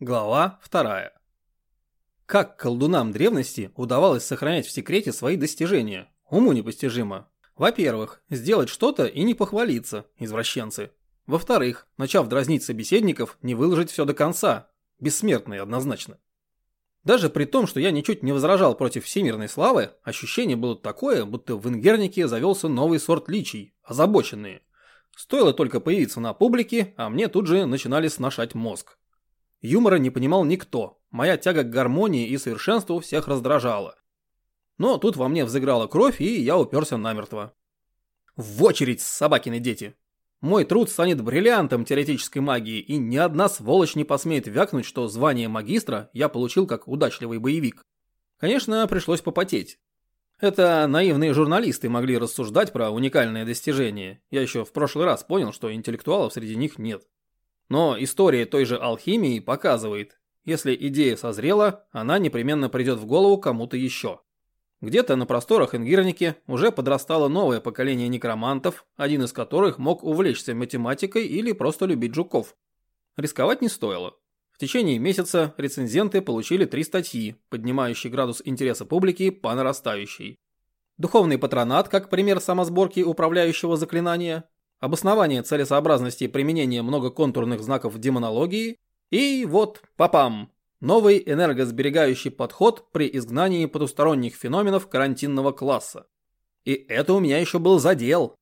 Глава вторая. Как колдунам древности удавалось сохранять в секрете свои достижения? Уму непостижимо. Во-первых, сделать что-то и не похвалиться, извращенцы. Во-вторых, начав дразнить собеседников, не выложить все до конца. Бессмертные однозначно. Даже при том, что я ничуть не возражал против всемирной славы, ощущение было такое, будто в Ингернике завелся новый сорт личий, озабоченные. Стоило только появиться на публике, а мне тут же начинали сношать мозг. Юмора не понимал никто, моя тяга к гармонии и совершенству всех раздражала. Но тут во мне взыграла кровь, и я уперся намертво. В очередь, собакины дети! Мой труд станет бриллиантом теоретической магии, и ни одна сволочь не посмеет вякнуть, что звание магистра я получил как удачливый боевик. Конечно, пришлось попотеть. Это наивные журналисты могли рассуждать про уникальные достижения. Я еще в прошлый раз понял, что интеллектуалов среди них нет. Но история той же алхимии показывает, если идея созрела, она непременно придет в голову кому-то еще. Где-то на просторах Ингирники уже подрастало новое поколение некромантов, один из которых мог увлечься математикой или просто любить жуков. Рисковать не стоило. В течение месяца рецензенты получили три статьи, поднимающие градус интереса публики по нарастающей. Духовный патронат как пример самосборки управляющего заклинания, обоснование целесообразности применения многоконтурных знаков демонологии и вот, папам, новый энергосберегающий подход при изгнании потусторонних феноменов карантинного класса. И это у меня еще был задел.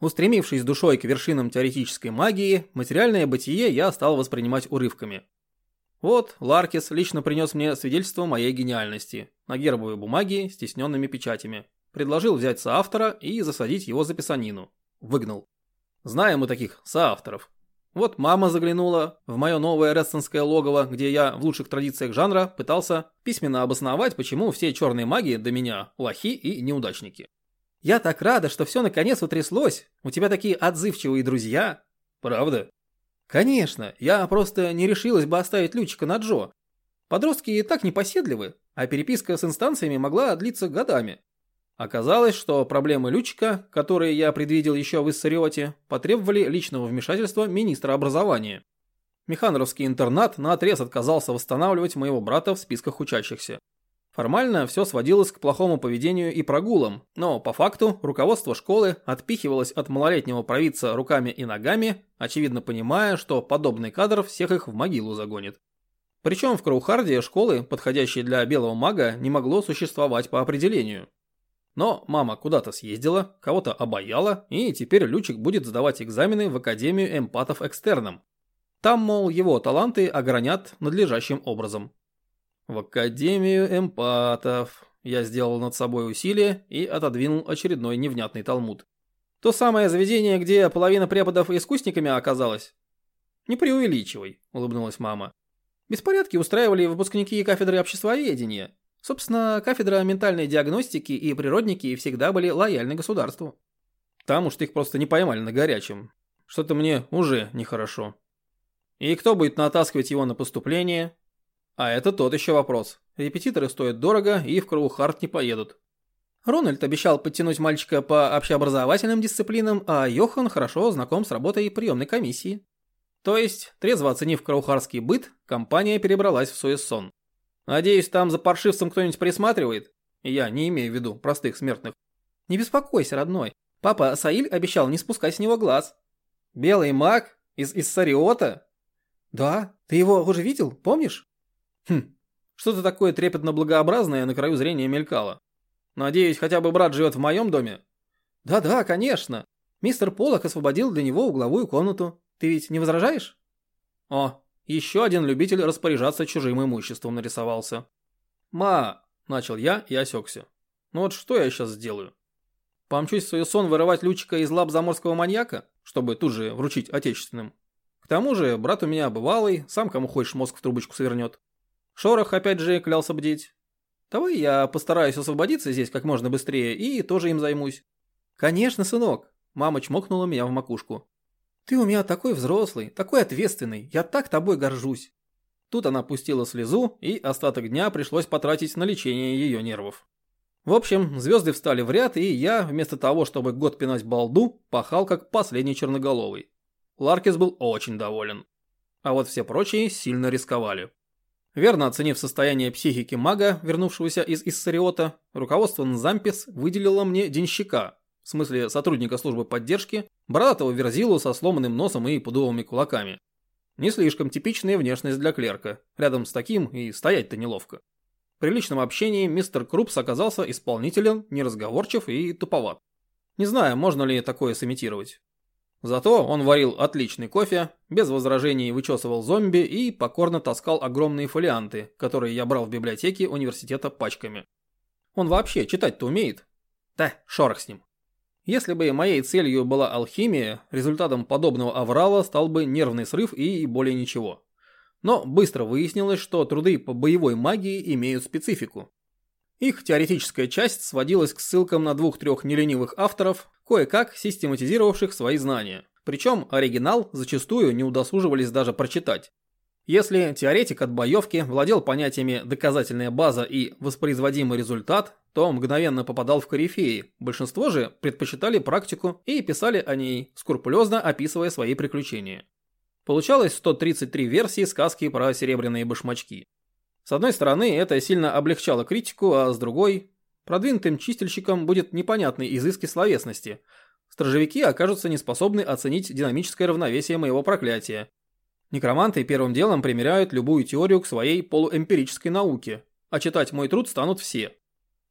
Устремившись душой к вершинам теоретической магии, материальное бытие я стал воспринимать урывками. Вот, Ларкис лично принес мне свидетельство моей гениальности на гербовой бумаге с тисненными печатями. Предложил взять соавтора и засадить его за писанину. Выгнал. Знаем мы таких соавторов. Вот мама заглянула в мое новое рестонское логово, где я в лучших традициях жанра пытался письменно обосновать, почему все черные маги до меня лохи и неудачники. Я так рада, что все наконец утряслось. У тебя такие отзывчивые друзья. Правда? Конечно, я просто не решилась бы оставить Лючика на Джо. Подростки и так непоседливы, а переписка с инстанциями могла длиться годами. Оказалось, что проблемы Лючика, которые я предвидел еще в Иссариоте, потребовали личного вмешательства министра образования. Механровский интернат наотрез отказался восстанавливать моего брата в списках учащихся. Формально все сводилось к плохому поведению и прогулам, но по факту руководство школы отпихивалось от малолетнего провидца руками и ногами, очевидно понимая, что подобный кадр всех их в могилу загонит. Причем в Кроухарде школы, подходящей для белого мага, не могло существовать по определению. Но мама куда-то съездила, кого-то обаяла, и теперь Лючик будет сдавать экзамены в Академию эмпатов экстерном. Там, мол, его таланты огранят надлежащим образом. В Академию эмпатов. Я сделал над собой усилие и отодвинул очередной невнятный талмуд. То самое заведение, где половина преподов искусниками оказалась? Не преувеличивай, улыбнулась мама. Беспорядки устраивали выпускники кафедры обществоведения. Собственно, кафедра ментальной диагностики и природники всегда были лояльны государству. Там уж их просто не поймали на горячем. Что-то мне уже нехорошо. И кто будет натаскивать его на поступление? А это тот еще вопрос. Репетиторы стоят дорого и в Кроухарт не поедут. Рональд обещал подтянуть мальчика по общеобразовательным дисциплинам, а Йохан хорошо знаком с работой приемной комиссии. То есть, трезво оценив краухарский быт, компания перебралась в Суэссон. Надеюсь, там за паршивцем кто-нибудь присматривает? Я не имею в виду простых смертных. Не беспокойся, родной. Папа Саиль обещал не спускать с него глаз. Белый маг? Из Иссариота? Да, ты его уже видел, помнишь? Хм, что-то такое трепетно-благообразное на краю зрения мелькало. Надеюсь, хотя бы брат живет в моем доме? Да-да, конечно. Мистер Полок освободил для него угловую комнату. Ты ведь не возражаешь? О, еще один любитель распоряжаться чужим имуществом нарисовался. «Ма!» – начал я и осекся. «Ну вот что я сейчас сделаю? Помчусь в свой сон вырывать Лючика из лап заморского маньяка, чтобы тут же вручить отечественным? К тому же брат у меня бывалый, сам кому хочешь мозг в трубочку свернет. Шорох опять же клялся бдеть. Давай я постараюсь освободиться здесь как можно быстрее и тоже им займусь. Конечно, сынок. Мама чмокнула меня в макушку. Ты у меня такой взрослый, такой ответственный, я так тобой горжусь. Тут она пустила слезу, и остаток дня пришлось потратить на лечение ее нервов. В общем, звезды встали в ряд, и я, вместо того, чтобы год пинать балду, пахал как последний черноголовый. Ларкис был очень доволен. а вот все прочие сильно рисковали. Верно оценив состояние психики мага, вернувшегося из Иссариота, руководство Нзампис выделило мне денщика, в смысле сотрудника службы поддержки, бородатого верзилу со сломанным носом и пудовыми кулаками. Не слишком типичная внешность для клерка, рядом с таким и стоять-то неловко. При личном общении мистер Крупс оказался исполнителен, неразговорчив и туповат. Не знаю, можно ли такое сымитировать. Зато он варил отличный кофе, без возражений вычесывал зомби и покорно таскал огромные фолианты, которые я брал в библиотеке университета пачками. Он вообще читать-то умеет? Да, шорох с ним. Если бы моей целью была алхимия, результатом подобного аврала стал бы нервный срыв и более ничего. Но быстро выяснилось, что труды по боевой магии имеют специфику. Их теоретическая часть сводилась к ссылкам на двух-трех неленивых авторов, кое-как систематизировавших свои знания. Причем оригинал зачастую не удосуживались даже прочитать. Если теоретик от боевки владел понятиями «доказательная база» и «воспроизводимый результат», то мгновенно попадал в корифеи. Большинство же предпочитали практику и писали о ней, скрупулезно описывая свои приключения. Получалось 133 версии сказки про серебряные башмачки. С одной стороны, это сильно облегчало критику, а с другой, продвинутым чистильщикам будет непонятны изыски словесности. Стражевики окажутся неспособны оценить динамическое равновесие моего проклятия. Некроманты первым делом примеряют любую теорию к своей полуэмпирической науке, а читать мой труд станут все.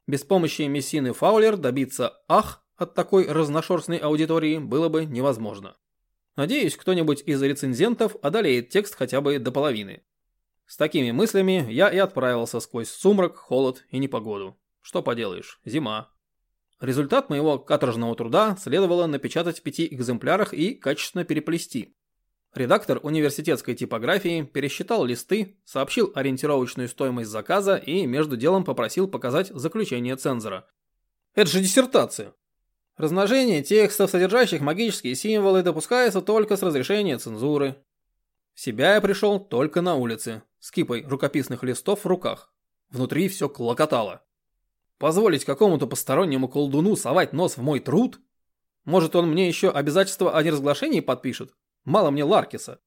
Без помощи Мессины Фаулер добиться «ах» от такой разношерстной аудитории было бы невозможно. Надеюсь, кто-нибудь из рецензентов одолеет текст хотя бы до половины. С такими мыслями я и отправился сквозь сумрак, холод и непогоду. Что поделаешь, зима. Результат моего каторжного труда следовало напечатать в пяти экземплярах и качественно переплести. Редактор университетской типографии пересчитал листы, сообщил ориентировочную стоимость заказа и между делом попросил показать заключение цензора. Это же диссертация. Размножение текстов, содержащих магические символы, допускается только с разрешения цензуры. В себя я пришел только на улице, с кипой рукописных листов в руках. Внутри все клокотало. Позволить какому-то постороннему колдуну совать нос в мой труд? Может, он мне еще обязательство о неразглашении подпишет? Мало мне Ларкиса.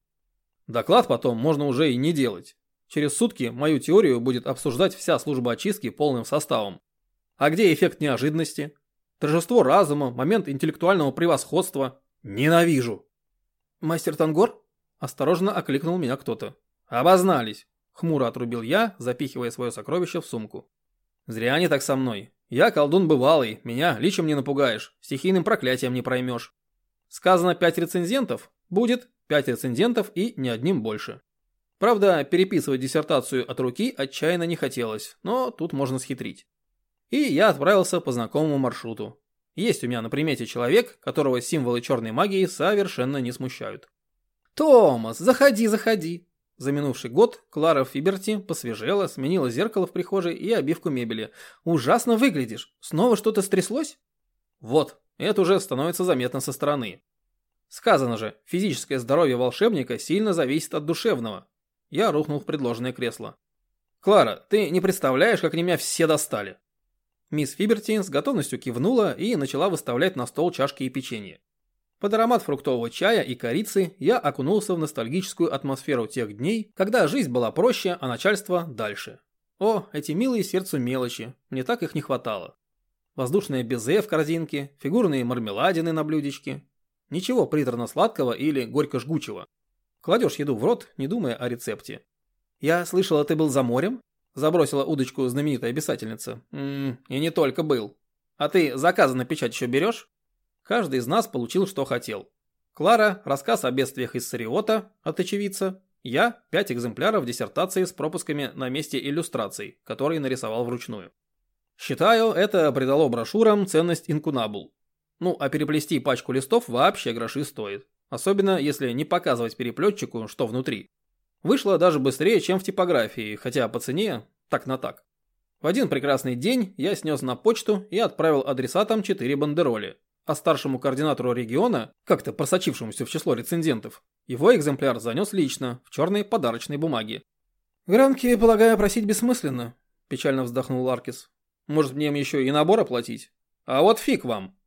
Доклад потом можно уже и не делать. Через сутки мою теорию будет обсуждать вся служба очистки полным составом. А где эффект неожиданности? Торжество разума, момент интеллектуального превосходства. Ненавижу. Мастер Тангор? Осторожно окликнул меня кто-то. «Обознались!» — хмуро отрубил я, запихивая свое сокровище в сумку. «Зря они так со мной. Я колдун бывалый, меня личем не напугаешь, стихийным проклятием не проймешь. Сказано пять рецензентов, будет пять рецензентов и ни одним больше. Правда, переписывать диссертацию от руки отчаянно не хотелось, но тут можно схитрить. И я отправился по знакомому маршруту. Есть у меня на примете человек, которого символы черной магии совершенно не смущают. «Томас, заходи, заходи!» За минувший год Клара Фиберти посвежела, сменила зеркало в прихожей и обивку мебели. «Ужасно выглядишь. Снова что-то стряслось?» «Вот, это уже становится заметно со стороны. Сказано же, физическое здоровье волшебника сильно зависит от душевного». Я рухнул в предложенное кресло. «Клара, ты не представляешь, как меня все достали!» Мисс Фиберти с готовностью кивнула и начала выставлять на стол чашки и печенье. Под аромат фруктового чая и корицы я окунулся в ностальгическую атмосферу тех дней, когда жизнь была проще, а начальство дальше. О, эти милые сердцу мелочи, мне так их не хватало. Воздушное безе в корзинке, фигурные мармеладины на блюдечке. Ничего приторно-сладкого или горько-жгучего. Кладешь еду в рот, не думая о рецепте. «Я слышала, ты был за морем?» Забросила удочку знаменитая писательница. «Ммм, и не только был. А ты заказы на печать еще берешь?» Каждый из нас получил, что хотел. Клара – рассказ о бедствиях из Сариота от очевидца. Я – пять экземпляров диссертации с пропусками на месте иллюстраций, которые нарисовал вручную. Считаю, это придало брошюрам ценность инкунабул. Ну, а переплести пачку листов вообще гроши стоит. Особенно, если не показывать переплетчику, что внутри. Вышло даже быстрее, чем в типографии, хотя по цене так на так. В один прекрасный день я снес на почту и отправил адресатам 4 бандероли, а старшему координатору региона, как-то просочившемуся в число рецензентов, его экземпляр занес лично, в черной подарочной бумаге. «Гранки, полагаю, просить бессмысленно», – печально вздохнул Аркис. «Может, мне им еще и набор оплатить? А вот фиг вам!»